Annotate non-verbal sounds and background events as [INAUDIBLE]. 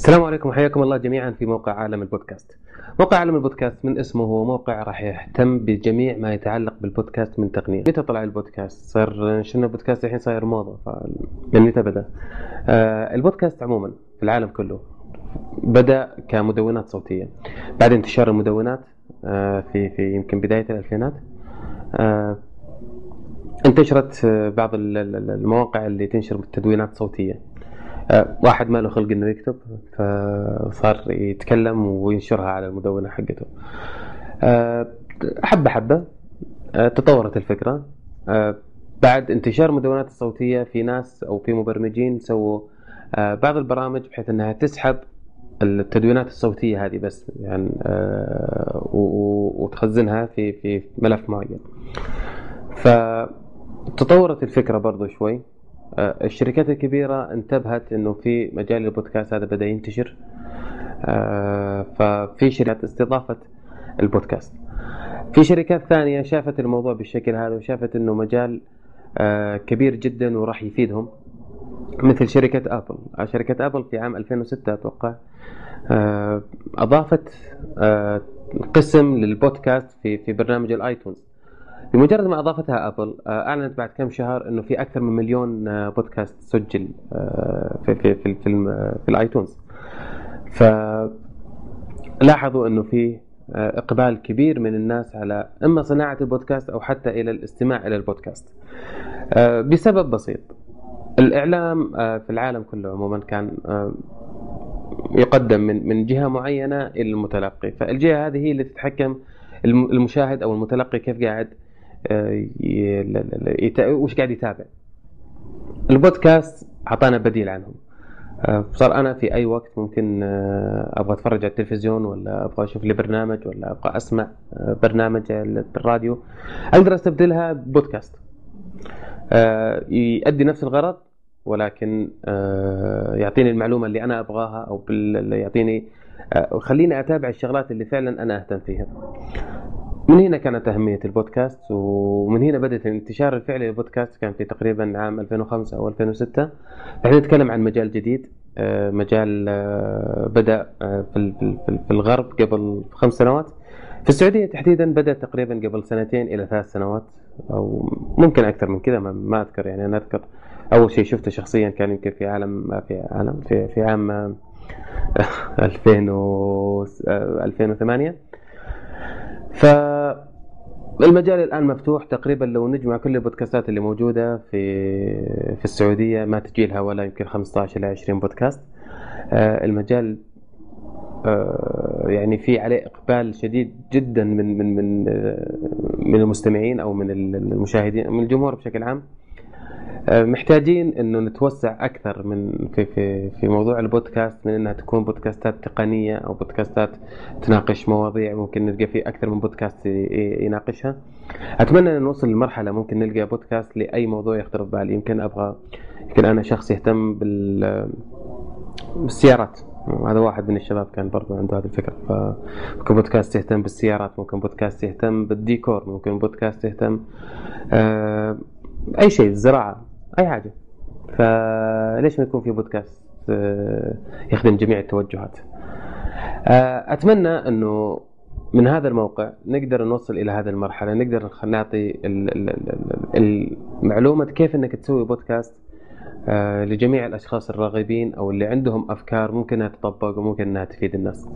السلام عليكم وحياكم الله جميعا في موقع عالم البودكاست. موقع عالم البودكاست من اسمه هو موقع راح يهتم بجميع ما يتعلق بالبودكاست من تقنية. متى طلع البودكاست؟ صار شنو البودكاست الحين صاير موضة. من متى بدأ؟ آه البودكاست عموما في العالم كله بدأ كمدونات صوتية. بعد انتشار المدونات آه في في يمكن بداية الألفينات آه انتشرت بعض المواقع اللي تنشر تدوينات صوتية آه، واحد ما له خلق إنه يكتب فصار يتكلم وينشرها على المدونة حقته. آه، حبة حبة. آه، تطورت الفكرة. بعد انتشار المدونات الصوتية في ناس أو في مبرمجين سووا بعض البرامج بحيث إنها تسحب التدوينات الصوتية هذه بس يعني وتخزنها في في ملف معين. فتطورت الفكرة برضو شوي. الشركات الكبيرة انتبهت إنه في مجال البودكاست هذا بدأ ينتشر. آه، ففي شركات استضافت البودكاست. في شركات ثانية شافت الموضوع بالشكل هذا وشافت إنه مجال آه، كبير جدا وراح يفيدهم مثل شركة آبل. شركة آبل في عام 2006 أتوقع أضافت قسم للبودكاست في في برنامج ال iTunes. بمجرد ما أضافتها أبل آه، أعلنت بعد كم شهر إنه في أكثر من مليون آه، بودكاست سجل آه، في في في في, الآيتونز. فلاحظوا إنه في إقبال كبير من الناس على إما صناعة البودكاست أو حتى إلى الاستماع إلى البودكاست. بسبب بسيط الإعلام في العالم كله عموما كان يقدم من من جهة معينة إلى المتلقي. فالجهة هذه هي اللي تتحكم المشاهد أو المتلقي كيف قاعد وش قاعد يتابع؟ البودكاست أعطانا بديل عنهم. آه، صار أنا في أي وقت ممكن آه، أبغى أتفرج على التلفزيون ولا أبغى أشوف لي برنامج ولا أبغى أسمع آه، برنامج بالراديو أقدر أستبدلها بودكاست. يؤدي نفس الغرض ولكن يعطيني المعلومة اللي أنا أبغاها أو يعطيني خليني أتابع الشغلات اللي فعلا أنا أهتم فيها. من هنا كانت أهمية البودكاست ومن هنا بدأت الانتشار الفعلي للبودكاست كان في تقريبا عام 2005 أو 2006 إحنا نتكلم عن مجال جديد آه، مجال آه، بدأ آه، في الغرب قبل خمس سنوات. في السعودية تحديدا بدأ تقريبا قبل سنتين إلى ثلاث سنوات أو ممكن أكثر من كذا ما أذكر يعني. أنا أذكر أول شيء شفته شخصيا كان يمكن في عالم في عالم في, في عام [LAUGHS] 2000 2008 ف المجال الآن مفتوح تقريبا لو نجمع كل البودكاستات اللي موجودة في في السعودية ما تجي لها ولا يمكن 15 إلى 20 بودكاست. آه، المجال آه، يعني في عليه إقبال شديد جدا من من من آه، من المستمعين أو من المشاهدين من الجمهور بشكل عام. محتاجين إنه نتوسع أكثر من في في في موضوع البودكاست من إنها تكون بودكاستات تقنية أو بودكاستات تناقش مواضيع ممكن نلقى في أكثر من بودكاست يناقشها. أتمنى إن نوصل لمرحلة ممكن نلقى بودكاست لأي موضوع يخطر ببالي يمكن أبغى يمكن أنا شخص يهتم بال بالسيارات. هذا واحد من الشباب كان برضو عنده هذه الفكرة. فممكن بودكاست يهتم بالسيارات ممكن بودكاست يهتم بالديكور ممكن بودكاست يهتم آه أي شيء الزراعه أي حاجة. فليش ما يكون في بودكاست آه، يخدم جميع التوجهات. آه، أتمنى إنه من هذا الموقع نقدر نوصل إلى هذه المرحلة نقدر نعطي المعلومة كيف إنك تسوي بودكاست آه، لجميع الأشخاص الراغبين أو اللي عندهم أفكار ممكن إنها تطبق وممكن إنها تفيد الناس.